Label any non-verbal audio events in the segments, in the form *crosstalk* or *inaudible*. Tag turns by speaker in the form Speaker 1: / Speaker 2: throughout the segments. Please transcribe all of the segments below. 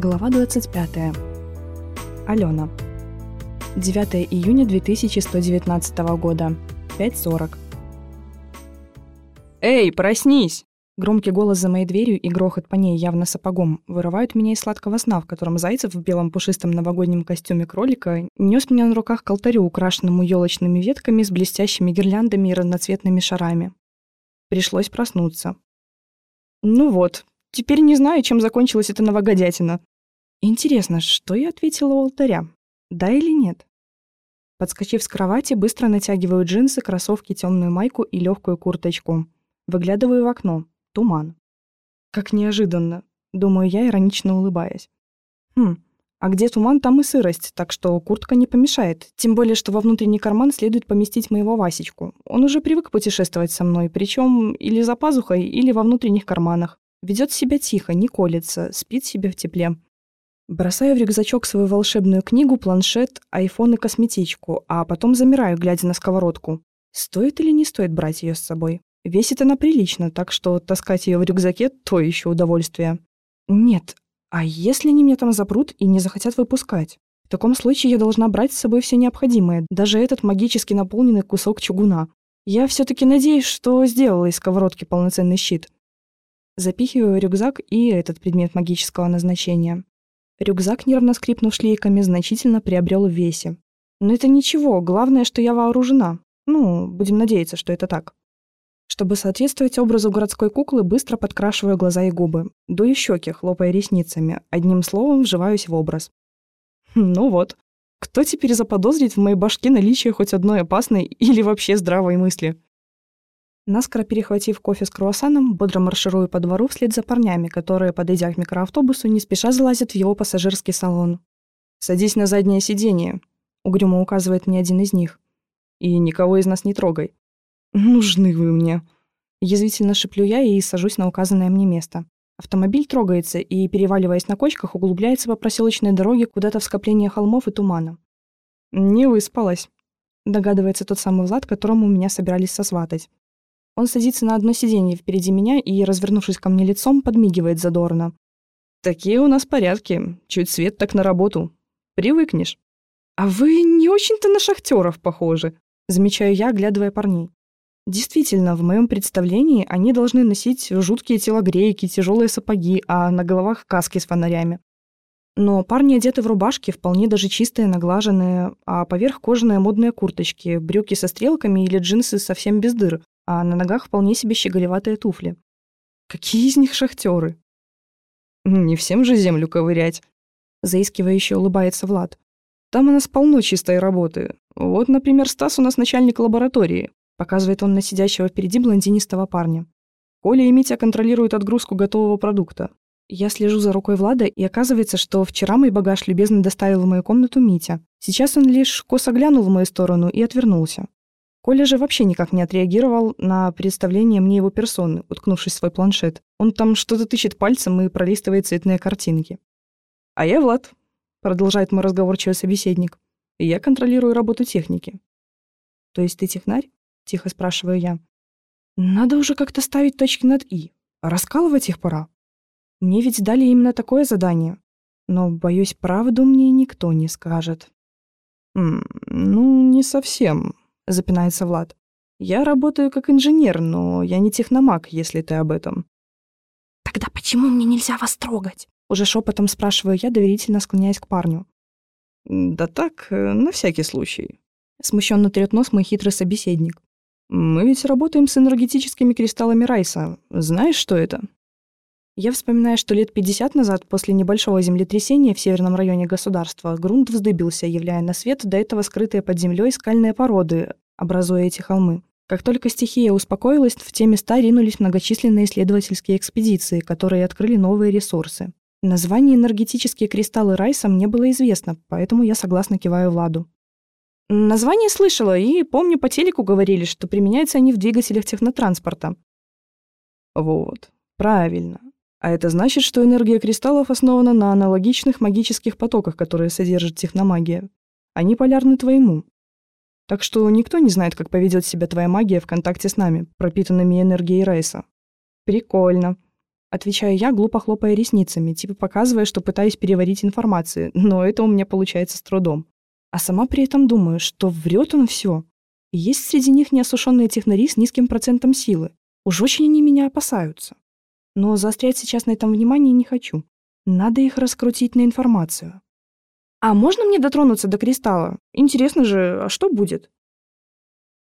Speaker 1: Глава 25. Алена. 9 июня 2119 года. 5.40.
Speaker 2: «Эй, проснись!»
Speaker 1: Громкий голос за моей дверью и грохот по ней явно сапогом вырывают меня из сладкого сна, в котором Зайцев в белом пушистом новогоднем костюме кролика нес меня на руках к алтарю, украшенному елочными ветками с блестящими гирляндами и разноцветными шарами. Пришлось проснуться. Ну вот, теперь не знаю, чем закончилась эта новогодятина. Интересно, что я ответила у алтаря? Да или нет? Подскочив с кровати, быстро натягиваю джинсы, кроссовки, темную майку и легкую курточку. Выглядываю в окно. Туман. Как неожиданно, думаю я, иронично улыбаясь. Хм, а где туман, там и сырость, так что куртка не помешает. Тем более, что во внутренний карман следует поместить моего Васечку. Он уже привык путешествовать со мной, причем или за пазухой, или во внутренних карманах. Ведет себя тихо, не колется, спит себе в тепле. Бросаю в рюкзачок свою волшебную книгу, планшет, айфон и косметичку, а потом замираю, глядя на сковородку. Стоит или не стоит брать ее с собой? Весит она прилично, так что таскать ее в рюкзаке – то еще удовольствие. Нет, а если они меня там запрут и не захотят выпускать? В таком случае я должна брать с собой все необходимое, даже этот магически наполненный кусок чугуна. Я все-таки надеюсь, что сделала из сковородки полноценный щит. Запихиваю рюкзак и этот предмет магического назначения. Рюкзак, нервно скрипнув шлейками, значительно приобрел в весе. Но это ничего, главное, что я вооружена. Ну, будем надеяться, что это так. Чтобы соответствовать образу городской куклы, быстро подкрашиваю глаза и губы. Дую щеки, хлопая ресницами. Одним словом, вживаюсь в образ. Ну вот. Кто теперь заподозрит в моей башке наличие хоть одной опасной или вообще здравой мысли? Наскоро перехватив кофе с круассаном, бодро марширую по двору вслед за парнями, которые, подойдя к микроавтобусу, не спеша залазят в его пассажирский салон. «Садись на заднее сиденье», — угрюмо указывает мне один из них. «И никого из нас не трогай». «Нужны вы мне», — язвительно шеплю я и сажусь на указанное мне место. Автомобиль трогается и, переваливаясь на кочках, углубляется по проселочной дороге куда-то в скопление холмов и тумана. «Не выспалась», — догадывается тот самый Влад, которому меня собирались сосватать. Он садится на одно сиденье впереди меня и, развернувшись ко мне лицом, подмигивает задорно. «Такие у нас порядки. Чуть свет, так на работу. Привыкнешь». «А вы не очень-то на шахтеров похожи», — замечаю я, оглядывая парней. Действительно, в моем представлении они должны носить жуткие телогрейки, тяжелые сапоги, а на головах каски с фонарями. Но парни одеты в рубашки, вполне даже чистые, наглаженные, а поверх кожаные модные курточки, брюки со стрелками или джинсы совсем без дыр, а на ногах вполне себе щеголеватые туфли. Какие из них шахтеры? Не всем же землю ковырять. Заискивающе улыбается Влад. Там у нас полно чистой работы. Вот, например, Стас у нас начальник лаборатории. Показывает он на сидящего впереди блондинистого парня. Коля и Митя контролируют отгрузку готового продукта. Я слежу за рукой Влада, и оказывается, что вчера мой багаж любезно доставил в мою комнату Митя. Сейчас он лишь косо глянул в мою сторону и отвернулся. Коля же вообще никак не отреагировал на представление мне его персоны, уткнувшись в свой планшет. Он там что-то тычет пальцем и пролистывает цветные картинки. «А я Влад», — продолжает мой разговорчивый собеседник. «И я контролирую работу техники». «То есть ты технарь?» — тихо спрашиваю я. «Надо уже как-то ставить точки над «и». Раскалывать их пора. Мне ведь дали именно такое задание. Но, боюсь, правду мне никто не скажет». «М «Ну, не совсем», запинается Влад. Я работаю как инженер, но я не техномаг, если ты об этом.
Speaker 3: Тогда почему мне нельзя вас трогать?
Speaker 1: Уже шепотом спрашиваю я, доверительно склоняясь к парню.
Speaker 2: Да так, э, на всякий случай.
Speaker 1: Смущенно трет нос мой хитрый собеседник.
Speaker 2: Мы ведь работаем с энергетическими кристаллами Райса. Знаешь, что это?
Speaker 1: Я вспоминаю, что лет 50 назад, после небольшого землетрясения в северном районе государства, грунт вздыбился, являя на свет до этого скрытые под землей скальные породы, образуя эти холмы. Как только стихия успокоилась, в те места ринулись многочисленные исследовательские экспедиции, которые открыли новые ресурсы. Название «энергетические кристаллы Райса» мне было известно, поэтому я согласно киваю Владу. Название слышала, и помню, по телеку говорили, что применяются они в двигателях технотранспорта.
Speaker 2: Вот, правильно. А это значит, что энергия кристаллов основана на аналогичных магических потоках, которые содержит техномагия. Они полярны твоему. Так что никто не знает, как поведет себя твоя магия в контакте с нами, пропитанными энергией Райса.
Speaker 1: Прикольно. Отвечаю я, глупо хлопая ресницами, типа показывая, что пытаюсь переварить информацию, но это у меня получается с трудом. А сама при этом думаю, что врет он все. есть среди них неосушенные технари с низким процентом силы. Уж очень они меня опасаются. Но заострять сейчас на этом внимание не хочу. Надо их раскрутить на информацию. «А можно мне дотронуться до кристалла? Интересно же, а что будет?»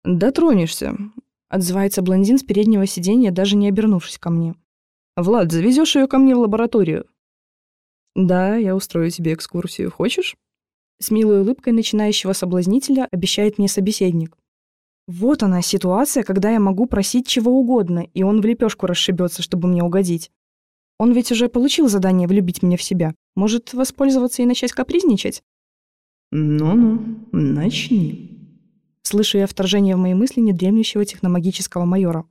Speaker 2: «Дотронешься», — отзывается блондин с переднего сиденья, даже не обернувшись ко мне. «Влад, завезешь ее ко мне в лабораторию?» «Да, я устрою тебе экскурсию. Хочешь?» С милой улыбкой начинающего соблазнителя обещает мне собеседник.
Speaker 1: Вот она, ситуация, когда я могу просить чего угодно, и он в лепешку расшибется, чтобы мне угодить. Он ведь уже получил задание влюбить меня в себя. Может, воспользоваться и начать капризничать?
Speaker 2: Ну-ну, начни.
Speaker 1: Слышу я вторжение в мои мысли недремлющего техномагического майора.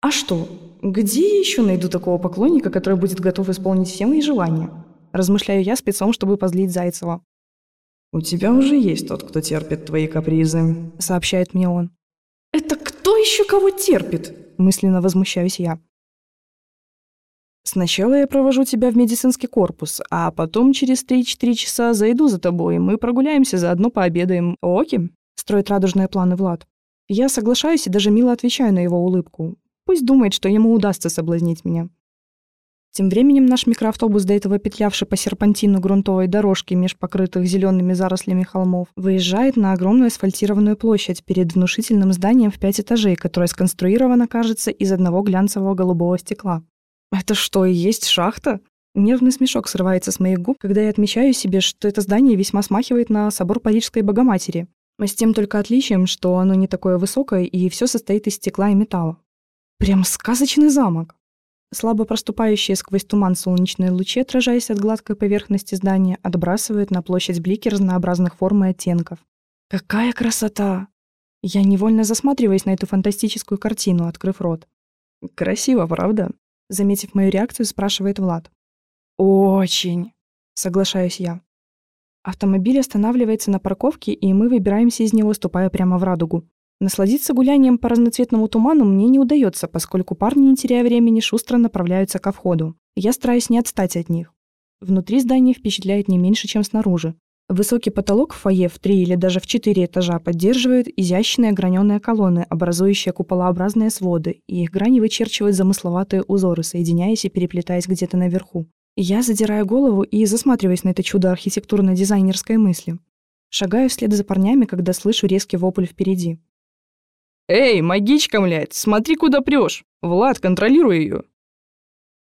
Speaker 1: А что? Где я еще найду такого поклонника, который будет готов исполнить все мои желания? Размышляю я спецом, чтобы позлить Зайцева.
Speaker 2: «У тебя уже есть тот, кто терпит твои капризы», —
Speaker 1: сообщает мне он. «Это кто еще кого терпит?» — мысленно возмущаюсь я.
Speaker 2: «Сначала я провожу тебя в медицинский корпус, а потом через 3-4 часа зайду за тобой, и мы прогуляемся, заодно пообедаем. Оки?»
Speaker 1: — строит радужные планы Влад. Я соглашаюсь и даже мило отвечаю на его улыбку. Пусть думает, что ему удастся соблазнить меня. Тем временем наш микроавтобус, до этого петлявший по серпантину грунтовой дорожки меж покрытых зелеными зарослями холмов, выезжает на огромную асфальтированную площадь перед внушительным зданием в пять этажей, которое сконструировано, кажется, из одного глянцевого голубого стекла. Это что, и есть шахта? Нервный смешок срывается с моих губ, когда я отмечаю себе, что это здание весьма смахивает на собор Парижской Богоматери. С тем только отличием, что оно не такое высокое и все состоит из стекла и металла. Прям сказочный замок. Слабо проступающие сквозь туман солнечные лучи, отражаясь от гладкой поверхности здания, отбрасывают на площадь блики разнообразных форм и оттенков. Какая красота! Я невольно засматриваюсь на эту фантастическую картину, открыв рот.
Speaker 2: «Красиво, правда?»
Speaker 1: Заметив мою реакцию, спрашивает Влад.
Speaker 2: «Очень!»
Speaker 1: Соглашаюсь я. Автомобиль останавливается на парковке, и мы выбираемся из него, ступая прямо в радугу. Насладиться гулянием по разноцветному туману мне не удается, поскольку парни, не теряя времени, шустро направляются ко входу. Я стараюсь не отстать от них. Внутри здание впечатляет не меньше, чем снаружи. Высокий потолок в фойе в три или даже в четыре этажа поддерживают изящные граненые колонны, образующие куполообразные своды, и их грани вычерчивают замысловатые узоры, соединяясь и переплетаясь где-то наверху. Я задираю голову и засматриваюсь на это чудо архитектурно-дизайнерской мысли. Шагаю вслед за парнями, когда слышу резкий вопль впереди.
Speaker 2: «Эй, магичка, млядь, смотри, куда прешь! Влад, контролируй ее!»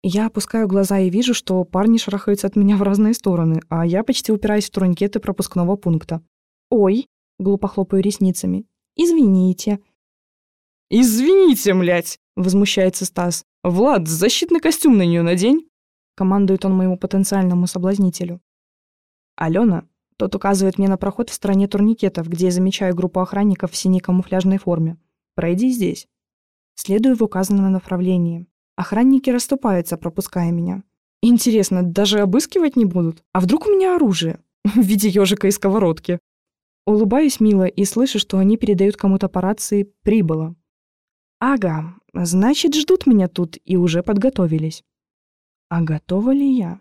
Speaker 1: Я опускаю глаза и вижу, что парни шарахаются от меня в разные стороны, а я почти упираюсь в турникеты пропускного пункта. «Ой!» — глупо хлопаю ресницами. «Извините!»
Speaker 2: «Извините, млядь!» — возмущается Стас. «Влад, защитный костюм на нее надень!»
Speaker 1: — командует он моему потенциальному соблазнителю. «Алена!» — тот указывает мне на проход в стороне турникетов, где я замечаю группу охранников в синей камуфляжной форме. Пройди здесь. Следую в указанном направлении. Охранники расступаются, пропуская меня. Интересно, даже обыскивать не будут? А вдруг у меня оружие? *laughs* В виде ежика и сковородки. Улыбаюсь мило и слышу, что они передают кому-то по рации «прибыло». Ага, значит, ждут меня тут и уже подготовились. А готова ли я?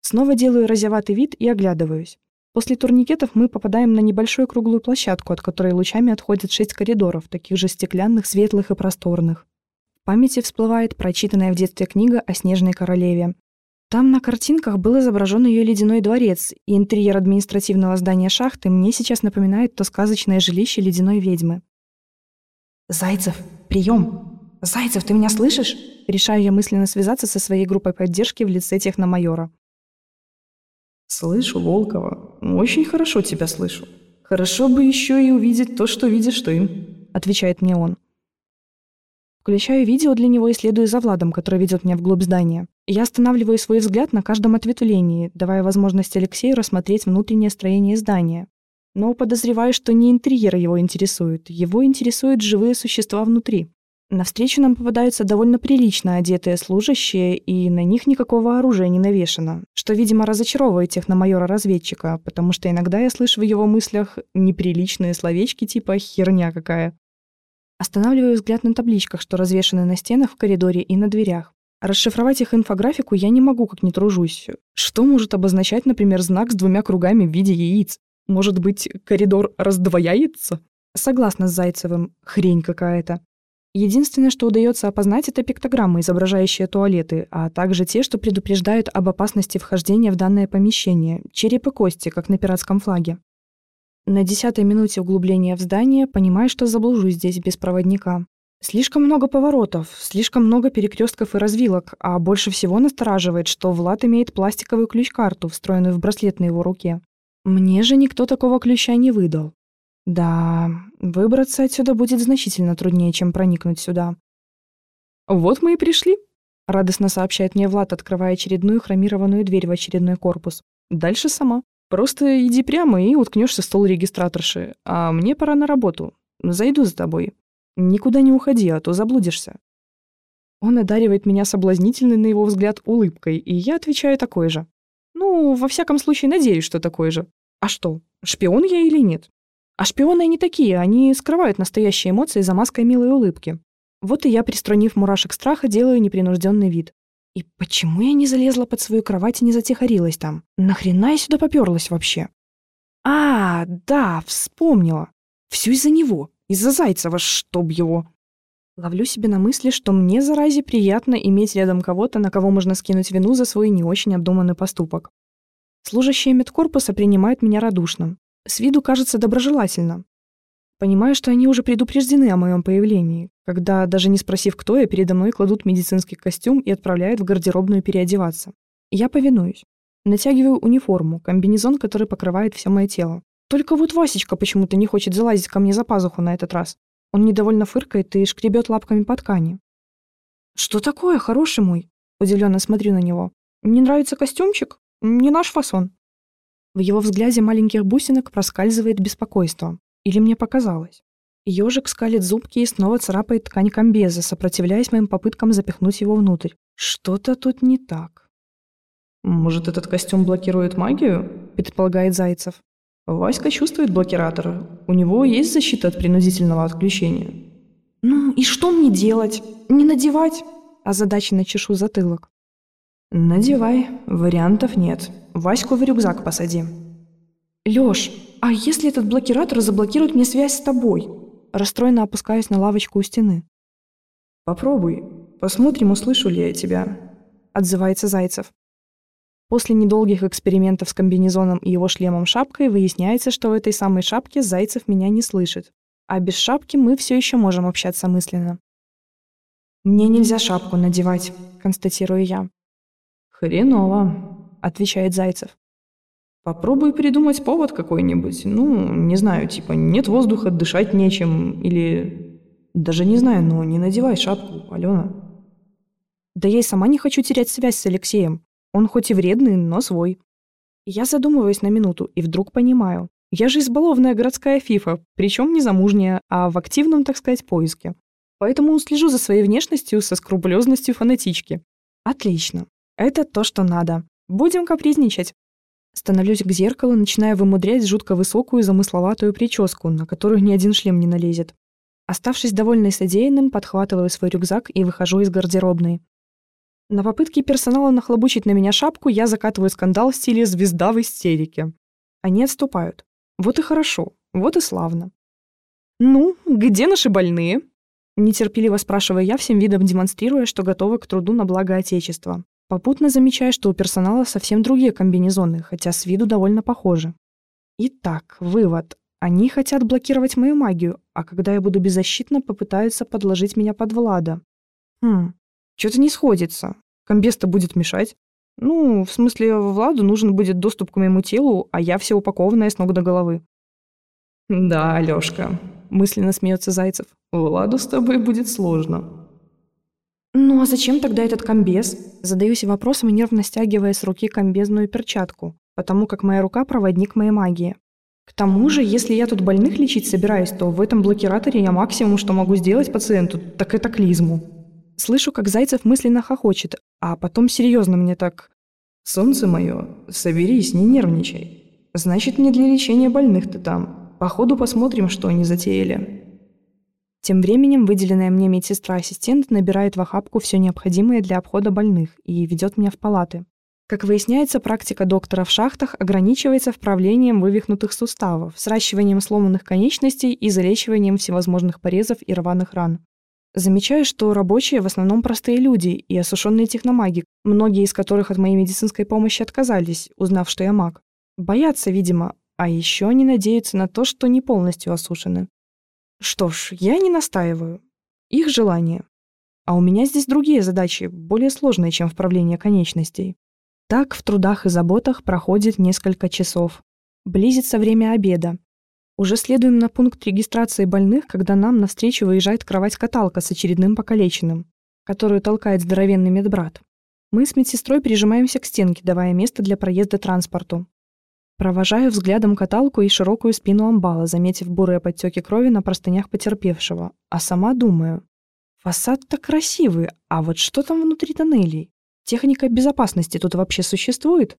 Speaker 1: Снова делаю разяватый вид и оглядываюсь. После турникетов мы попадаем на небольшую круглую площадку, от которой лучами отходят шесть коридоров, таких же стеклянных, светлых и просторных. В памяти всплывает прочитанная в детстве книга о Снежной королеве. Там на картинках был изображен ее ледяной дворец, и интерьер административного здания шахты мне сейчас напоминает то сказочное жилище ледяной ведьмы. «Зайцев, прием! Зайцев, ты меня слышишь?» Решаю я мысленно связаться со своей группой поддержки в лице техномайора.
Speaker 2: «Слышу, Волкова. Очень хорошо тебя слышу. Хорошо бы еще и увидеть то, что видишь ты», — отвечает мне он.
Speaker 1: Включаю видео для него и следую за Владом, который ведет меня вглубь здания. Я останавливаю свой взгляд на каждом ответвлении, давая возможность Алексею рассмотреть внутреннее строение здания. Но подозреваю, что не интерьер его интересует, его интересуют живые существа внутри. Навстречу нам попадаются довольно прилично одетые служащие, и на них никакого оружия не навешано, что, видимо, разочаровывает техномайора-разведчика, потому что иногда я слышу в его мыслях неприличные словечки типа «херня какая». Останавливаю взгляд на табличках, что развешаны на стенах в коридоре и на дверях. Расшифровать их инфографику я не могу, как не тружусь. Что может обозначать, например, знак с двумя кругами в виде яиц? Может быть, коридор раздвояется? Согласна с Зайцевым, хрень какая-то. Единственное, что удается опознать, это пиктограммы, изображающие туалеты, а также те, что предупреждают об опасности вхождения в данное помещение, череп и кости, как на пиратском флаге. На десятой минуте углубления в здание понимаю, что заблужусь здесь без проводника. Слишком много поворотов, слишком много перекрестков и развилок, а больше всего настораживает, что Влад имеет пластиковую ключ-карту, встроенную в браслет на его руке. Мне же никто такого ключа не выдал. Да, выбраться отсюда будет значительно труднее, чем проникнуть сюда. «Вот мы и пришли», — радостно сообщает мне Влад, открывая очередную хромированную дверь в очередной корпус. «Дальше сама. Просто иди прямо и уткнешься в стол регистраторши. А мне пора на работу. Зайду за тобой. Никуда не уходи, а то заблудишься». Он одаривает меня соблазнительной, на его взгляд, улыбкой, и я отвечаю такой же. Ну, во всяком случае, надеюсь, что такой же. А что, шпион я или нет? А шпионы они такие, они скрывают настоящие эмоции за маской милой улыбки. Вот и я, приструнив мурашек страха, делаю непринужденный вид. И почему я не залезла под свою кровать и не затихарилась там? Нахрена я сюда попёрлась вообще? А, да, вспомнила. Все из-за него, из-за Зайцева, чтоб его. Ловлю себе на мысли, что мне, заразе, приятно иметь рядом кого-то, на кого можно скинуть вину за свой не очень обдуманный поступок. Служащие медкорпуса принимают меня радушно. С виду кажется доброжелательно. Понимаю, что они уже предупреждены о моем появлении, когда, даже не спросив, кто я, передо мной кладут медицинский костюм и отправляют в гардеробную переодеваться. Я повинуюсь. Натягиваю униформу, комбинезон, который покрывает все мое тело. Только вот Васечка почему-то не хочет залазить ко мне за пазуху на этот раз. Он недовольно фыркает и шкребет лапками по ткани. «Что такое, хороший мой?» Удивленно смотрю на него. «Не нравится костюмчик? Не наш фасон». В его взгляде маленьких бусинок проскальзывает беспокойство. Или мне показалось. Ежик скалит зубки и снова царапает ткань комбеза, сопротивляясь моим попыткам запихнуть его внутрь. Что-то тут не так.
Speaker 2: «Может, этот костюм блокирует магию?» – предполагает Зайцев. «Васька чувствует блокиратор. У него есть защита от принудительного отключения».
Speaker 1: «Ну и что мне делать? Не надевать?» Озадаченно чешу затылок.
Speaker 2: «Надевай. Вариантов нет. Ваську в рюкзак посади».
Speaker 1: «Лёш, а если этот блокиратор заблокирует мне связь с тобой?» Расстроенно опускаюсь на лавочку у стены.
Speaker 2: «Попробуй. Посмотрим, услышу ли я тебя», — отзывается Зайцев.
Speaker 1: После недолгих экспериментов с комбинезоном и его шлемом-шапкой выясняется, что в этой самой шапке Зайцев меня не слышит. А без шапки мы все еще можем общаться мысленно. «Мне нельзя шапку надевать», — констатирую я.
Speaker 2: «Хреново», — отвечает Зайцев. «Попробуй придумать повод какой-нибудь. Ну, не знаю, типа нет воздуха, дышать нечем, или... Даже не знаю, но не надевай шапку, Алена».
Speaker 1: «Да я и сама не хочу терять связь с Алексеем. Он хоть и вредный, но свой». Я задумываюсь на минуту и вдруг понимаю. Я же избалованная городская фифа, причем не замужняя, а в активном, так сказать, поиске. Поэтому слежу за своей внешностью со скрупулезностью фанатички. Отлично. Это то, что надо. Будем капризничать. Становлюсь к зеркалу, начиная вымудрять жутко высокую замысловатую прическу, на которую ни один шлем не налезет. Оставшись довольной содеянным, подхватываю свой рюкзак и выхожу из гардеробной. На попытке персонала нахлобучить на меня шапку я закатываю скандал в стиле «звезда в истерике». Они отступают. Вот и хорошо, вот и славно. «Ну, где наши больные?» Нетерпеливо спрашиваю я, всем видом демонстрируя, что готова к труду на благо Отечества. Попутно замечаю, что у персонала совсем другие комбинезоны, хотя с виду довольно похожи. Итак, вывод. Они хотят блокировать мою магию, а когда я буду беззащитна, попытаются подложить меня под Влада. Хм, что-то не сходится. Комбеста будет мешать. Ну, в смысле, Владу нужен будет доступ к моему телу, а я вся упакованная с ног до головы.
Speaker 2: «Да, Алёшка», — мысленно смеется Зайцев, — «Владу с тобой будет сложно».
Speaker 1: «Ну а зачем тогда этот комбез?» Задаюсь вопросом, нервно стягивая с руки комбезную перчатку, потому как моя рука – проводник моей магии. К тому же, если я тут больных лечить собираюсь, то в этом блокираторе я максимум, что могу сделать пациенту, так это клизму. Слышу, как Зайцев мысленно хохочет, а потом серьезно мне так...
Speaker 2: «Солнце мое, соберись, не нервничай. Значит, не для лечения больных ты там. Походу посмотрим, что они затеяли».
Speaker 1: Тем временем выделенная мне медсестра-ассистент набирает в охапку все необходимое для обхода больных и ведет меня в палаты. Как выясняется, практика доктора в шахтах ограничивается вправлением вывихнутых суставов, сращиванием сломанных конечностей и залечиванием всевозможных порезов и рваных ран. Замечаю, что рабочие в основном простые люди и осушенные техномаги, многие из которых от моей медицинской помощи отказались, узнав, что я маг. Боятся, видимо, а еще они надеются на то, что не полностью осушены. Что ж, я не настаиваю. Их желание. А у меня здесь другие задачи, более сложные, чем вправление конечностей. Так в трудах и заботах проходит несколько часов. Близится время обеда. Уже следуем на пункт регистрации больных, когда нам навстречу выезжает кровать-каталка с очередным покалеченным, которую толкает здоровенный медбрат. Мы с медсестрой прижимаемся к стенке, давая место для проезда транспорту. Провожаю взглядом каталку и широкую спину амбала, заметив бурые подтеки крови на простынях потерпевшего. А сама думаю, фасад-то красивый, а вот что там внутри тоннелей? Техника безопасности тут вообще существует?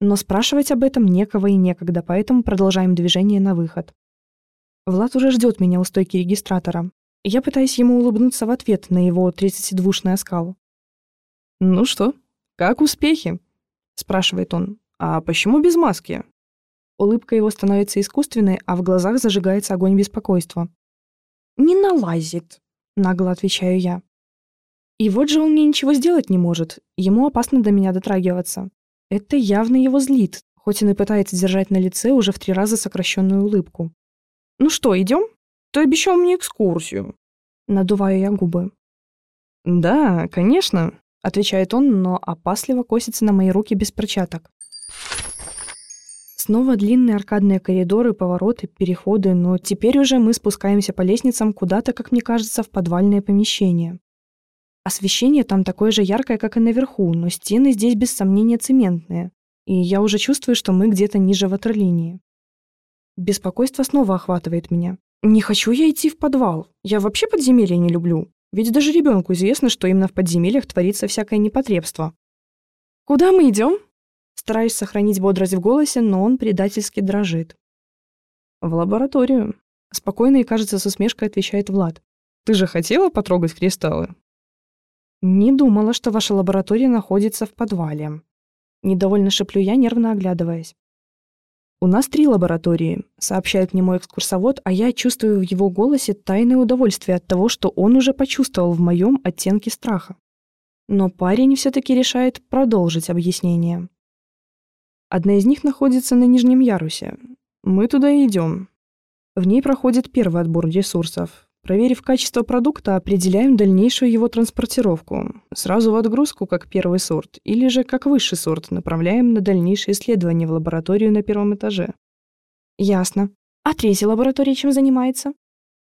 Speaker 1: Но спрашивать об этом некого и некогда, поэтому продолжаем движение на выход. Влад уже ждет меня у стойки регистратора. Я пытаюсь ему улыбнуться в ответ на его 32-шный оскал.
Speaker 2: «Ну что, как успехи?» — спрашивает он. «А почему без маски?»
Speaker 1: Улыбка его становится искусственной, а в глазах зажигается огонь беспокойства. «Не налазит», — нагло отвечаю я. И вот же он мне ничего сделать не может. Ему опасно до меня дотрагиваться. Это явно его злит, хоть он и пытается держать на лице уже в три раза сокращенную улыбку. «Ну что, идем? Ты обещал мне экскурсию». Надуваю я губы.
Speaker 2: «Да, конечно», —
Speaker 1: отвечает он, но опасливо косится на мои руки без перчаток. Снова длинные аркадные коридоры, повороты, переходы, но теперь уже мы спускаемся по лестницам куда-то, как мне кажется, в подвальное помещение. Освещение там такое же яркое, как и наверху, но стены здесь без сомнения цементные, и я уже чувствую, что мы где-то ниже ватерлинии. Беспокойство снова охватывает меня. Не хочу я идти в подвал. Я вообще подземелья не люблю. Ведь даже ребенку известно, что именно в подземельях творится всякое непотребство. «Куда мы идем?» Стараюсь сохранить бодрость в голосе, но он предательски дрожит.
Speaker 2: «В лабораторию», — спокойно и, кажется, с усмешкой отвечает Влад. «Ты же хотела потрогать кристаллы?»
Speaker 1: «Не думала, что ваша лаборатория находится в подвале». Недовольно шеплю я, нервно оглядываясь. «У нас три лаборатории», — сообщает мне мой экскурсовод, а я чувствую в его голосе тайное удовольствие от того, что он уже почувствовал в моем оттенке страха. Но парень все-таки решает продолжить объяснение. Одна из них находится на нижнем ярусе. Мы туда и идем. В ней проходит первый отбор ресурсов. Проверив качество продукта, определяем дальнейшую его транспортировку. Сразу в отгрузку как первый сорт, или же как высший сорт направляем на дальнейшее исследование в лабораторию на первом этаже. Ясно. А третья лаборатория чем занимается?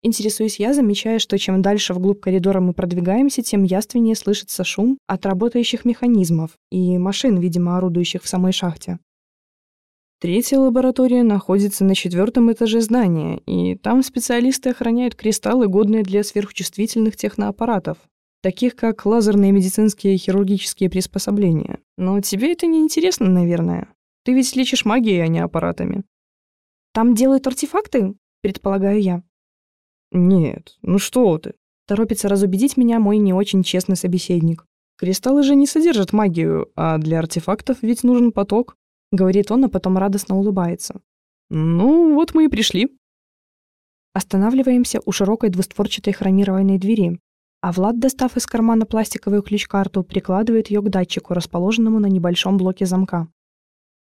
Speaker 1: Интересуюсь я, замечая, что чем дальше вглубь коридора мы продвигаемся, тем яственнее слышится шум от работающих механизмов и машин, видимо, орудующих в самой шахте.
Speaker 2: Третья лаборатория находится на четвертом этаже здания, и там специалисты охраняют кристаллы, годные для сверхчувствительных техноаппаратов, таких как лазерные медицинские и хирургические приспособления. Но тебе это не интересно, наверное. Ты ведь лечишь магией, а не аппаратами.
Speaker 1: Там делают артефакты, предполагаю я.
Speaker 2: Нет, ну что ты?
Speaker 1: Торопится разубедить меня мой не очень честный собеседник.
Speaker 2: Кристаллы же не содержат магию, а для артефактов ведь нужен поток
Speaker 1: говорит он, а потом радостно улыбается.
Speaker 2: Ну, вот мы и пришли.
Speaker 1: Останавливаемся у широкой двустворчатой хромированной двери, а Влад, достав из кармана пластиковую ключ-карту, прикладывает ее к датчику, расположенному на небольшом блоке замка.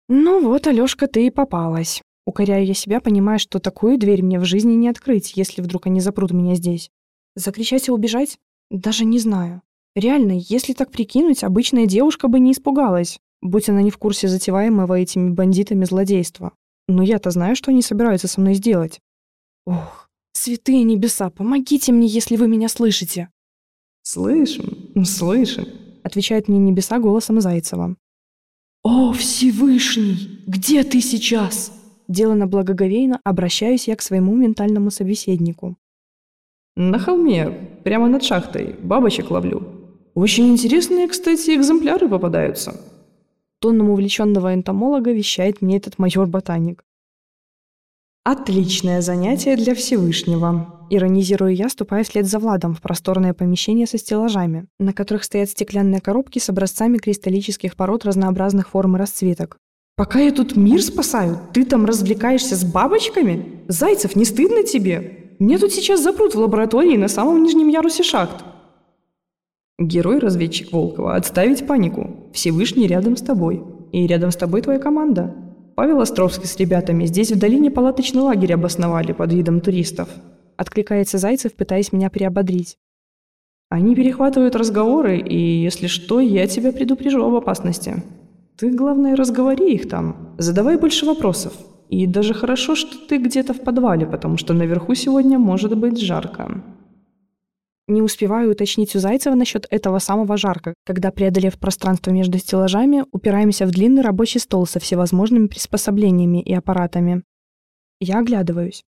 Speaker 1: «Ну вот, Алёшка, ты и попалась». Укоряю я себя, понимая, что такую дверь мне в жизни не открыть, если вдруг они запрут меня здесь. Закричать и убежать? Даже не знаю. Реально, если так прикинуть, обычная девушка бы не испугалась будь она не в курсе затеваемого этими бандитами злодейства. Но я-то знаю, что они собираются со мной сделать. Ох, святые небеса, помогите мне, если вы меня слышите.
Speaker 2: Слышим, ну, слышим,
Speaker 1: отвечает мне небеса голосом Зайцева. О, Всевышний, где ты сейчас? Делано благоговейно обращаюсь я к своему ментальному собеседнику.
Speaker 2: На холме, прямо над шахтой, бабочек ловлю. Очень интересные, кстати, экземпляры попадаются
Speaker 1: тоном увлеченного энтомолога вещает мне этот майор-ботаник.
Speaker 2: Отличное занятие для Всевышнего.
Speaker 1: Иронизирую я, ступая вслед за Владом в просторное помещение со стеллажами, на которых стоят стеклянные коробки с образцами кристаллических пород разнообразных форм и расцветок.
Speaker 2: «Пока я тут мир спасаю, ты там развлекаешься с бабочками? Зайцев, не стыдно тебе? Мне тут сейчас запрут в лаборатории на самом нижнем ярусе шахт». Герой-разведчик Волкова, отставить панику. Всевышний рядом с тобой. И рядом с тобой твоя команда. Павел Островский с ребятами здесь в долине палаточный лагерь обосновали под видом туристов.
Speaker 1: Откликается Зайцев, пытаясь меня приободрить.
Speaker 2: Они перехватывают разговоры, и, если что, я тебя предупрежу об опасности. Ты, главное, разговори их там. Задавай больше вопросов. И даже хорошо, что ты где-то в подвале, потому что наверху сегодня может быть жарко.
Speaker 1: Не успеваю уточнить у Зайцева насчет этого самого жарка, когда, преодолев пространство между стеллажами, упираемся в длинный рабочий стол со всевозможными приспособлениями и аппаратами. Я оглядываюсь.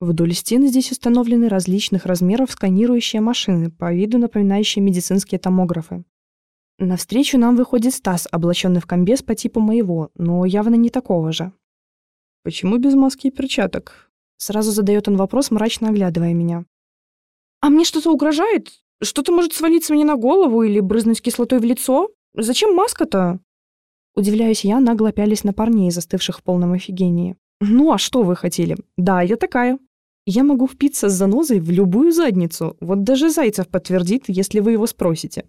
Speaker 1: Вдоль стен здесь установлены различных размеров сканирующие машины, по виду напоминающие медицинские томографы. Навстречу нам выходит Стас, облаченный в комбез по типу моего, но явно не такого же.
Speaker 2: «Почему без маски и перчаток?»
Speaker 1: Сразу задает он вопрос, мрачно оглядывая меня.
Speaker 3: «А мне что-то угрожает? Что-то может свалиться мне на голову или брызнуть кислотой в лицо? Зачем маска-то?»
Speaker 1: Удивляюсь я, нагло пялись на парней, застывших в полном офигении. «Ну а что вы хотели? Да, я такая. Я могу впиться с занозой в любую задницу. Вот даже Зайцев подтвердит, если вы его спросите.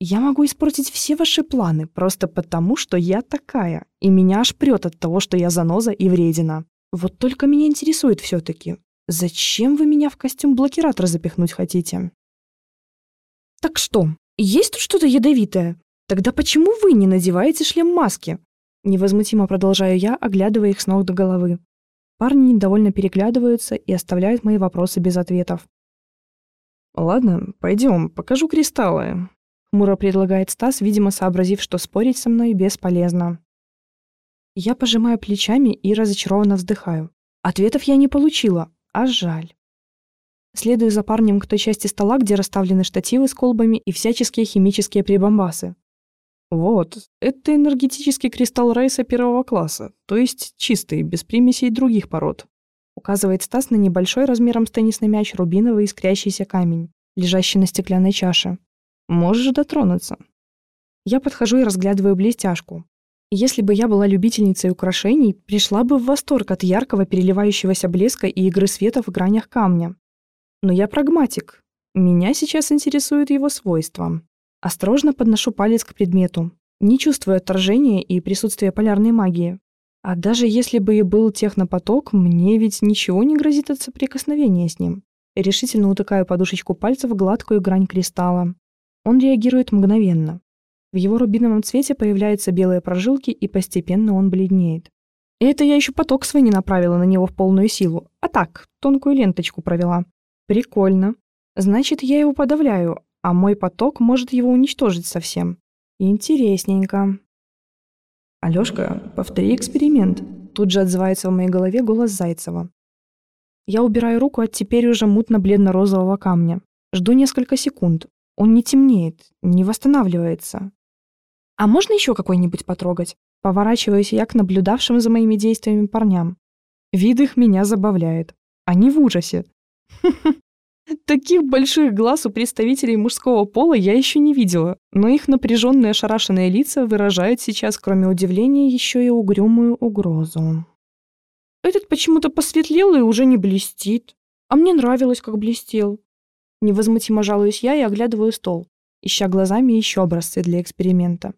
Speaker 1: Я могу испортить все ваши планы просто потому, что я такая, и меня аж прет от того, что я заноза и вредина. Вот только меня интересует все-таки, зачем вы меня в костюм блокиратора запихнуть хотите?
Speaker 3: Так что, есть тут что-то ядовитое? Тогда почему вы не надеваете шлем маски?
Speaker 1: Невозмутимо продолжаю я, оглядывая их с ног до головы. Парни недовольно переглядываются и оставляют мои вопросы без ответов.
Speaker 2: «Ладно, пойдем, покажу кристаллы», — хмуро предлагает Стас, видимо, сообразив, что спорить со мной бесполезно.
Speaker 1: Я пожимаю плечами и разочарованно вздыхаю. Ответов я не получила, а жаль. Следую за парнем к той части стола, где расставлены штативы с колбами и всяческие химические прибамбасы.
Speaker 2: Вот, это энергетический кристалл Рейса первого класса, то есть чистый, без примесей других пород.
Speaker 1: Указывает Стас на небольшой размером с теннисный мяч рубиновый искрящийся камень, лежащий на стеклянной чаше. Можешь дотронуться. Я подхожу и разглядываю блестяшку. Если бы я была любительницей украшений, пришла бы в восторг от яркого переливающегося блеска и игры света в гранях камня. Но я прагматик. Меня сейчас интересуют его свойства. Осторожно подношу палец к предмету, не чувствуя отторжения и присутствия полярной магии. А даже если бы и был технопоток, мне ведь ничего не грозит от соприкосновения с ним. Решительно утыкаю подушечку пальца в гладкую грань кристалла. Он реагирует мгновенно. В его рубиновом цвете появляются белые прожилки, и постепенно он бледнеет. И это я еще поток свой не направила на него в полную силу, а так, тонкую ленточку провела. Прикольно. Значит, я его подавляю, а мой поток может его уничтожить совсем. Интересненько.
Speaker 2: «Алёшка, повтори эксперимент», — тут же отзывается в моей голове голос Зайцева.
Speaker 1: Я убираю руку от теперь уже мутно-бледно-розового камня. Жду несколько секунд. Он не темнеет, не восстанавливается. «А можно еще какой-нибудь потрогать?» Поворачиваюсь я к наблюдавшим за моими действиями парням. Вид их меня забавляет. Они в ужасе. *laughs* Таких больших глаз у представителей мужского пола я еще не видела, но их напряженные ошарашенные лица выражают сейчас, кроме удивления, еще и угрюмую угрозу.
Speaker 3: Этот почему-то посветлел и уже не блестит. А мне нравилось, как блестел.
Speaker 1: Невозмутимо жалуюсь я и оглядываю стол, ища глазами еще образцы для эксперимента.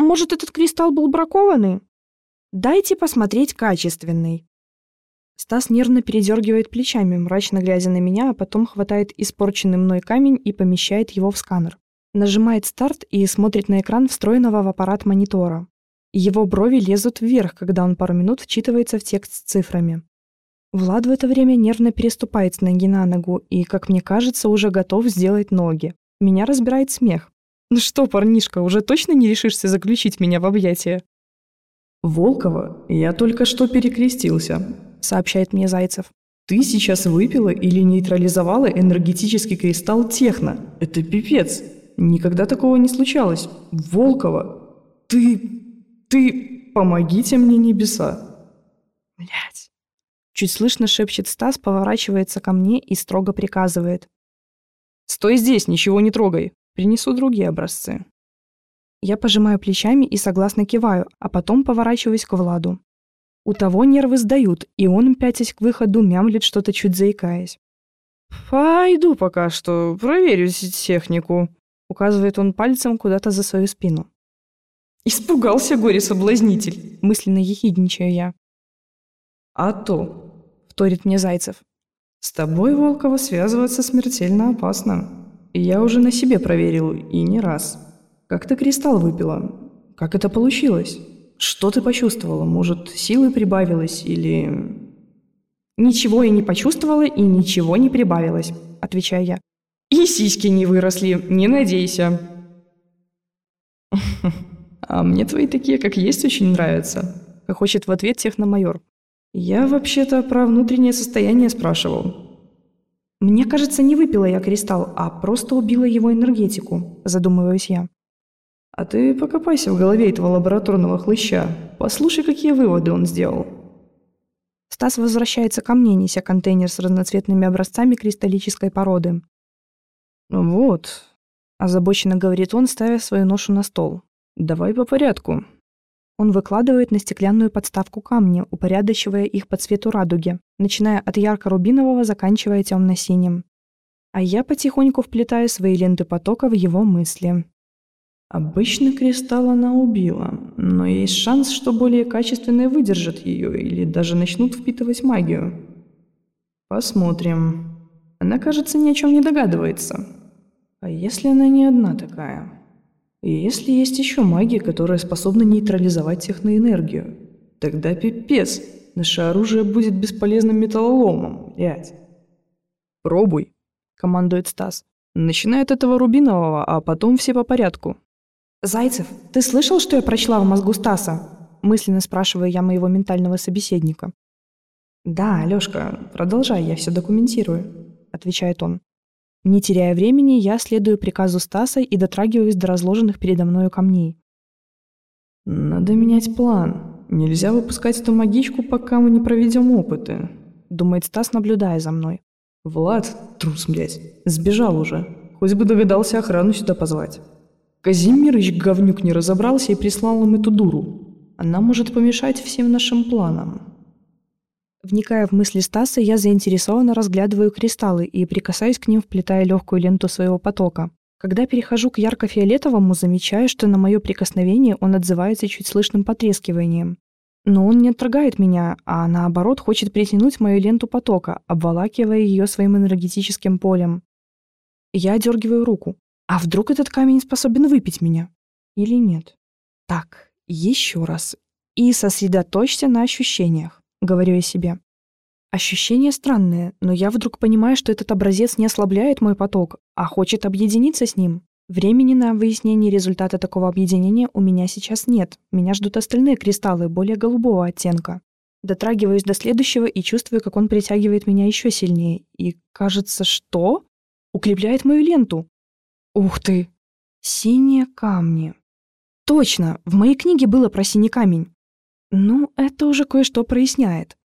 Speaker 3: Может, этот кристалл был бракованный?
Speaker 1: Дайте посмотреть качественный. Стас нервно передергивает плечами, мрачно глядя на меня, а потом хватает испорченный мной камень и помещает его в сканер. Нажимает старт и смотрит на экран встроенного в аппарат монитора. Его брови лезут вверх, когда он пару минут вчитывается в текст с цифрами. Влад в это время нервно переступает с ноги на ногу и, как мне кажется, уже готов сделать ноги. Меня разбирает смех. «Ну что, парнишка, уже точно не решишься заключить меня в объятия?»
Speaker 2: «Волкова, я только что перекрестился», —
Speaker 1: сообщает мне Зайцев.
Speaker 2: «Ты сейчас выпила или нейтрализовала энергетический кристалл техно. Это пипец. Никогда такого не случалось. Волкова, ты... ты... Помогите мне, небеса!»
Speaker 3: Блять,
Speaker 1: Чуть слышно шепчет Стас, поворачивается ко мне и строго приказывает.
Speaker 2: «Стой здесь, ничего не трогай. Принесу другие образцы».
Speaker 1: Я пожимаю плечами и согласно киваю, а потом поворачиваюсь к Владу. У того нервы сдают, и он, пятясь к выходу, мямлит что-то чуть заикаясь.
Speaker 2: «Пойду пока что, проверю технику», — указывает он пальцем куда-то за свою спину. «Испугался горе-соблазнитель», — мысленно ехидничаю я. «А то», — вторит мне Зайцев. «С тобой, Волкова, связываться смертельно опасно. Я уже на себе проверил, и не раз. Как ты кристалл выпила? Как это получилось? Что ты почувствовала? Может, силы прибавилось или...»
Speaker 1: «Ничего я не почувствовала и ничего не прибавилось», — отвечаю я.
Speaker 2: «И сиськи не выросли, не надейся». *laughs* «А мне твои такие, как есть, очень нравятся», — хохочет в ответ техномайор. «Я вообще-то про внутреннее состояние спрашивал».
Speaker 1: «Мне кажется, не выпила я кристалл, а просто убила его энергетику», — задумываюсь я.
Speaker 2: «А ты покопайся в голове этого лабораторного хлыща. Послушай, какие выводы он сделал».
Speaker 1: Стас возвращается ко мне, неся контейнер с разноцветными образцами кристаллической породы.
Speaker 2: «Вот», — озабоченно говорит он, ставя свою ношу на стол. «Давай по порядку».
Speaker 1: Он выкладывает на стеклянную подставку камни, упорядочивая их по цвету радуги, начиная от ярко-рубинового, заканчивая темно-синим. А я потихоньку вплетаю свои ленты потока в его мысли.
Speaker 2: Обычно кристалл она убила, но есть шанс, что более качественные выдержат ее или даже начнут впитывать магию. Посмотрим. Она, кажется, ни о чем не догадывается. А если она не одна такая? И если есть еще маги, которые способны нейтрализовать техноэнергию? Тогда пипец. Наше оружие будет бесполезным металлоломом, блядь. «Пробуй», — командует Стас. «Начинай от этого рубинового, а потом все по порядку.
Speaker 1: «Зайцев, ты слышал, что я прочла в мозгу Стаса?» Мысленно спрашиваю я моего ментального собеседника.
Speaker 2: «Да, Алёшка, продолжай, я все документирую», — отвечает он.
Speaker 1: Не теряя времени, я следую приказу Стаса и дотрагиваюсь до разложенных передо мною камней.
Speaker 2: «Надо менять план. Нельзя выпускать эту магичку, пока мы не проведем опыты», — думает Стас, наблюдая за мной. «Влад, трус, блядь, сбежал уже. Хоть бы догадался охрану сюда позвать». Казимирыч говнюк не разобрался и прислал нам эту дуру. Она может помешать всем нашим планам.
Speaker 1: Вникая в мысли Стаса, я заинтересованно разглядываю кристаллы и прикасаюсь к ним, вплетая легкую ленту своего потока. Когда перехожу к ярко-фиолетовому, замечаю, что на мое прикосновение он отзывается чуть слышным потрескиванием. Но он не отторгает меня, а наоборот хочет притянуть мою ленту потока, обволакивая ее своим энергетическим полем. Я дергиваю руку. А вдруг этот камень способен выпить меня? Или нет? Так, еще раз. И сосредоточься на ощущениях, говорю я себе. Ощущения странные, но я вдруг понимаю, что этот образец не ослабляет мой поток, а хочет объединиться с ним. Времени на выяснение результата такого объединения у меня сейчас нет. Меня ждут остальные кристаллы более голубого оттенка. Дотрагиваюсь до следующего и чувствую, как он притягивает меня еще сильнее. И кажется, что? Укрепляет мою ленту. Ух ты! Синие камни. Точно, в моей книге было про синий камень. Ну, это уже кое-что проясняет.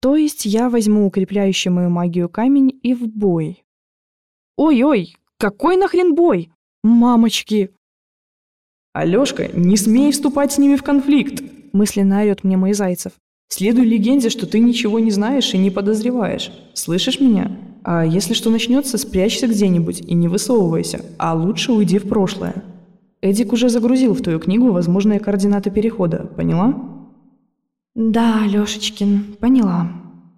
Speaker 1: То есть я возьму укрепляющий мою магию камень и в бой. Ой-ой, какой нахрен бой? Мамочки!
Speaker 2: Алёшка, не смей вступать с ними в конфликт!
Speaker 1: Мысленно орёт мне мой Зайцев.
Speaker 2: Следуй легенде, что ты ничего не знаешь и не подозреваешь. Слышишь меня? А если что начнется, спрячься где-нибудь и не высовывайся, а лучше уйди в прошлое. Эдик уже загрузил в твою книгу возможные координаты перехода, поняла?
Speaker 1: Да, Лешечкин, поняла.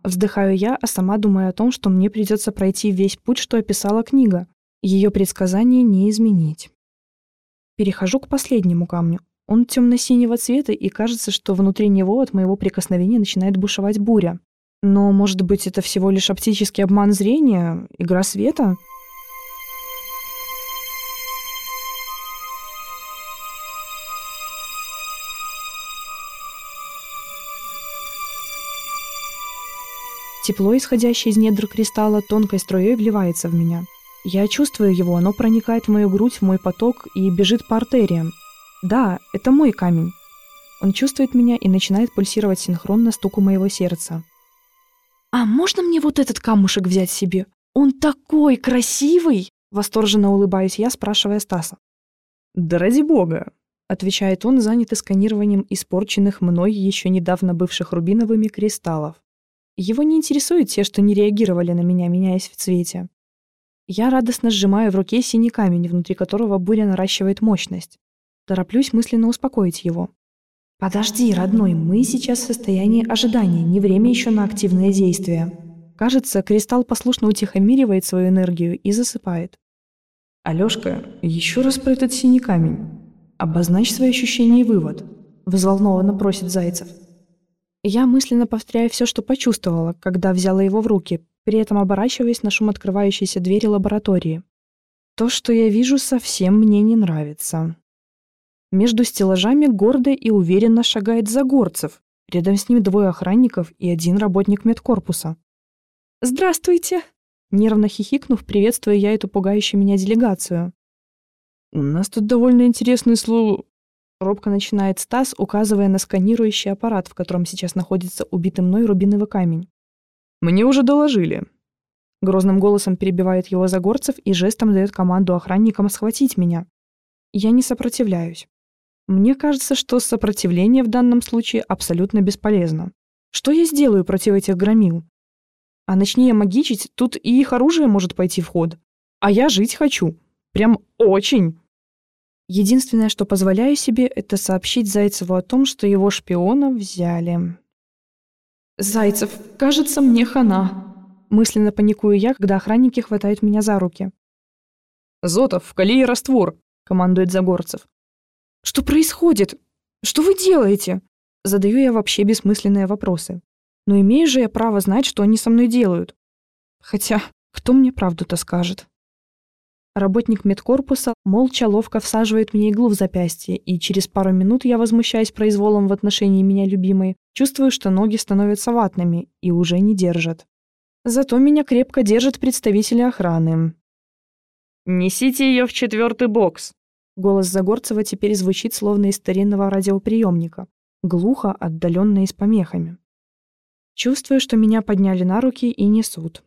Speaker 1: Вздыхаю я, а сама думаю о том, что мне придется пройти весь путь, что описала книга. Ее предсказание не изменить. Перехожу к последнему камню. Он темно-синего цвета, и кажется, что внутри него от моего прикосновения начинает бушевать буря. Но, может быть, это всего лишь оптический обман зрения, игра света? Тепло, исходящее из недр кристалла, тонкой струей вливается в меня. Я чувствую его, оно проникает в мою грудь, в мой поток и бежит по артериям. Да, это мой камень. Он чувствует меня и начинает пульсировать синхронно стуку моего сердца.
Speaker 3: «А можно мне вот этот камушек взять себе? Он такой красивый!» Восторженно улыбаюсь я, спрашивая Стаса.
Speaker 2: «Да ради бога!» — отвечает он, занятый сканированием испорченных мной еще недавно бывших рубиновыми кристаллов. Его не интересуют те, что не реагировали на меня, меняясь в цвете. Я радостно сжимаю в руке синий камень, внутри которого буря наращивает мощность. Тороплюсь мысленно успокоить его. «Подожди, родной, мы сейчас в состоянии ожидания, не время еще на активное действие». Кажется, кристалл послушно утихомиривает свою энергию и засыпает. «Алёшка, еще раз про этот синий камень. Обозначь свои ощущения и вывод», — взволнованно просит Зайцев. Я мысленно повторяю все, что почувствовала, когда взяла его в руки, при этом оборачиваясь на шум открывающейся двери лаборатории. То, что я вижу, совсем мне не нравится. Между стеллажами гордо и уверенно шагает Загорцев. Рядом с ним двое охранников и один работник медкорпуса. «Здравствуйте!» Нервно хихикнув, приветствую я эту пугающую меня делегацию. «У нас тут довольно интересный слу...» Робко начинает Стас, указывая на сканирующий аппарат, в котором сейчас находится убитый мной рубиновый камень. Мне уже доложили. Грозным голосом перебивает его Загорцев и жестом дает команду охранникам схватить меня. Я не сопротивляюсь. Мне кажется, что сопротивление в данном случае абсолютно бесполезно. Что я сделаю против этих громил? А начни я магичить, тут и их оружие может пойти в ход. А я жить хочу. Прям очень. Единственное, что позволяю себе, это сообщить Зайцеву о том, что его шпиона взяли. «Зайцев, кажется, мне хана!» Мысленно паникую я, когда охранники хватают меня за руки. «Зотов, в колее раствор!» — командует Загорцев. «Что происходит? Что вы делаете?» Задаю я вообще бессмысленные вопросы. Но имею же я право знать, что они со мной делают. Хотя, кто мне правду-то скажет? Работник медкорпуса молча ловко всаживает мне иглу в запястье, и через пару минут я возмущаюсь произволом в отношении меня любимой, чувствую, что ноги становятся ватными и уже не держат. Зато меня крепко держат представители охраны. «Несите ее в четвертый бокс!» Голос Загорцева теперь звучит словно из старинного радиоприемника, глухо, отдаленно и с помехами. Чувствую, что меня подняли на руки и несут.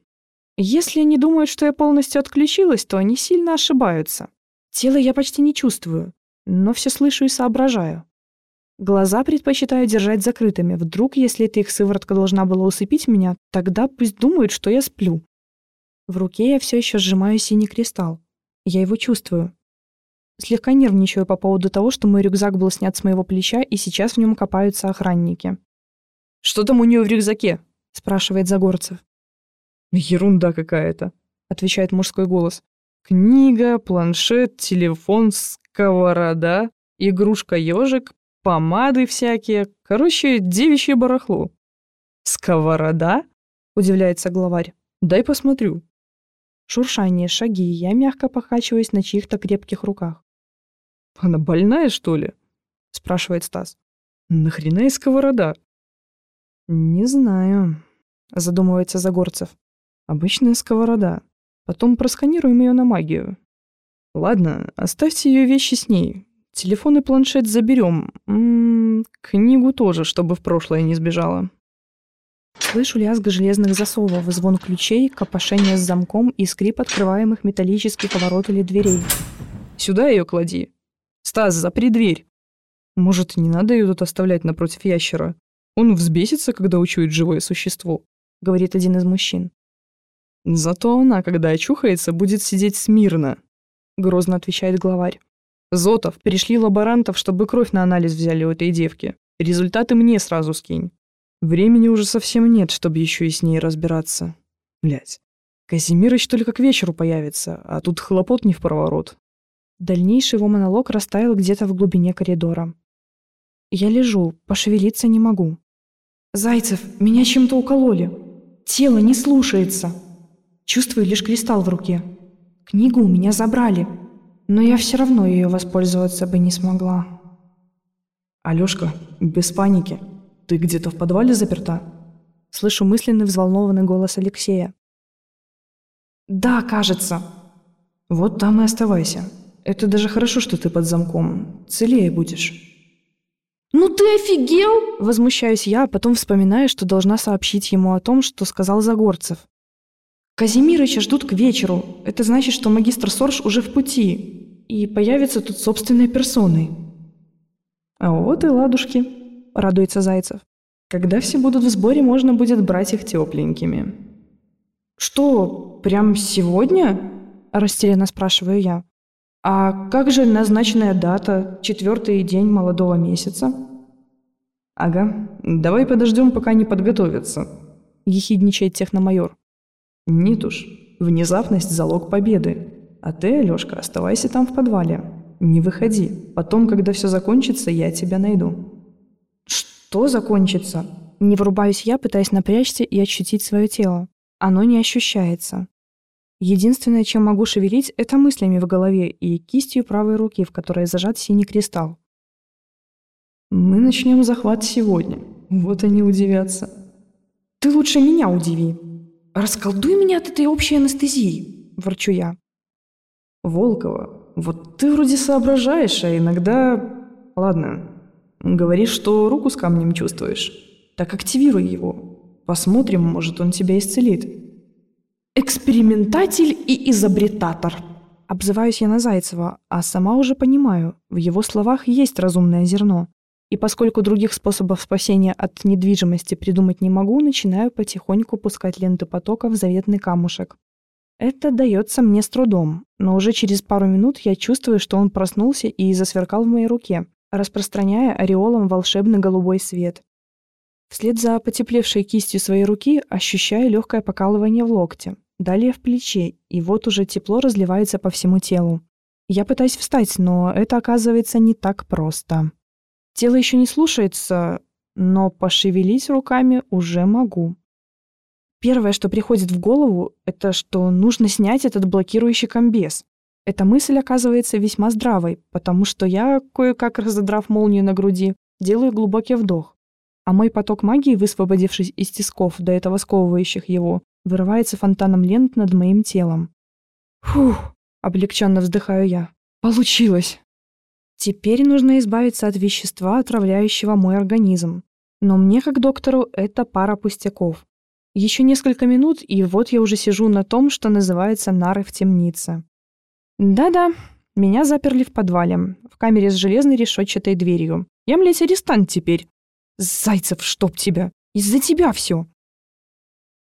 Speaker 2: Если они думают, что я полностью отключилась, то они сильно ошибаются. Тело я почти не чувствую, но все слышу и соображаю. Глаза предпочитаю держать закрытыми. Вдруг, если эта их сыворотка должна была усыпить меня, тогда пусть думают, что я сплю. В руке я все еще сжимаю синий кристалл. Я его чувствую. Слегка нервничаю по поводу того, что мой рюкзак был снят с моего плеча, и сейчас в нем копаются охранники. «Что там у нее в рюкзаке?» — спрашивает Загорцев. «Ерунда какая-то», — отвечает мужской голос. «Книга, планшет, телефон, сковорода, игрушка-ежик, помады всякие. Короче, девичье барахло». «Сковорода?» — удивляется главарь. «Дай посмотрю». Шуршание, шаги, я мягко покачиваюсь на чьих-то крепких руках. «Она больная, что ли?» — спрашивает Стас. «Нахрена и сковорода?» «Не знаю», — задумывается Загорцев. Обычная сковорода. Потом просканируем ее на магию. Ладно, оставьте ее вещи с ней. Телефон и планшет заберем. М -м, книгу тоже, чтобы в прошлое не сбежала. Слышу лязг железных засовов, звон ключей, копошение с замком и скрип открываемых металлических ворот или дверей. «Сюда ее клади. Стас, запри дверь. Может, не надо ее тут оставлять напротив ящера? Он взбесится, когда учует живое существо», — говорит один из мужчин. «Зато она, когда очухается, будет сидеть смирно», — грозно отвечает главарь. «Зотов, перешли лаборантов, чтобы кровь на анализ взяли у этой девки. Результаты мне сразу скинь. Времени уже совсем нет, чтобы еще и с ней разбираться. Блять, Казимирыч только к вечеру появится, а тут хлопот не в проворот». Дальнейший его монолог растаял где-то в глубине коридора. Я лежу, пошевелиться не могу. «Зайцев, меня чем-то укололи. Тело не слушается». Чувствую лишь кристалл в руке. Книгу у меня забрали, но я все равно ее воспользоваться бы не смогла. «Алёшка, без паники. Ты где-то в подвале заперта?» Слышу мысленный взволнованный голос Алексея. «Да, кажется». «Вот там и оставайся. Это даже хорошо, что ты под замком. Целее будешь».
Speaker 3: Ну ты офигел?
Speaker 1: Возмущаюсь я, а потом вспоминаю, что должна сообщить ему о том, что сказал Загорцев. Казимирыча ждут к вечеру. Это значит, что магистр Сорж уже в пути. И появится тут собственной персоной.
Speaker 2: А вот и ладушки, радуется Зайцев. Когда все будут в сборе, можно будет брать их тепленькими.
Speaker 1: Что, прям сегодня? Растерянно спрашиваю я. А как же назначенная дата, четвертый день молодого месяца?
Speaker 2: Ага, давай подождем, пока не подготовятся. Ехидничает техномайор. Нет уж, внезапность – залог победы. А ты, Алёшка, оставайся там в подвале. Не выходи. Потом, когда все закончится, я тебя найду.
Speaker 1: Что закончится? Не врубаюсь я, пытаясь напрячься и ощутить свое тело. Оно не ощущается. Единственное, чем могу шевелить, это мыслями в голове и кистью правой руки, в которой зажат синий кристалл.
Speaker 2: Мы начнем захват сегодня. Вот они удивятся.
Speaker 3: Ты лучше меня удиви. Расколдуй меня от этой общей анестезии, ворчу я.
Speaker 2: Волкова, вот ты вроде соображаешь, а иногда... Ладно, говоришь, что руку с камнем чувствуешь. Так активируй его. Посмотрим, может, он тебя исцелит.
Speaker 3: Экспериментатель и изобретатор.
Speaker 1: Обзываюсь я на Зайцева, а сама уже понимаю, в его словах есть разумное зерно. И поскольку других способов спасения от недвижимости придумать не могу, начинаю потихоньку пускать ленты потока в заветный камушек. Это дается мне с трудом, но уже через пару минут я чувствую, что он проснулся и засверкал в моей руке, распространяя ореолом волшебный голубой свет. Вслед за потеплевшей кистью своей руки ощущаю легкое покалывание в локте, далее в плече, и вот уже тепло разливается по всему телу. Я пытаюсь встать, но это оказывается не так просто. Тело еще не слушается, но пошевелить руками уже могу. Первое, что приходит в голову, это что нужно снять этот блокирующий комбез. Эта мысль оказывается весьма здравой, потому что я, кое-как разодрав молнию на груди, делаю глубокий вдох. А мой поток магии, высвободившись из тисков, до этого сковывающих его, вырывается фонтаном лент над моим телом. Фух, облегченно вздыхаю я. Получилось. Теперь нужно избавиться от вещества, отравляющего мой организм. Но мне, как доктору, это пара пустяков. Еще несколько минут, и вот я уже сижу на том, что называется нары в темнице. Да-да, меня заперли в подвале, в камере с железной решетчатой дверью. Я, млядь, арестант теперь. Зайцев, чтоб тебя! Из-за тебя все.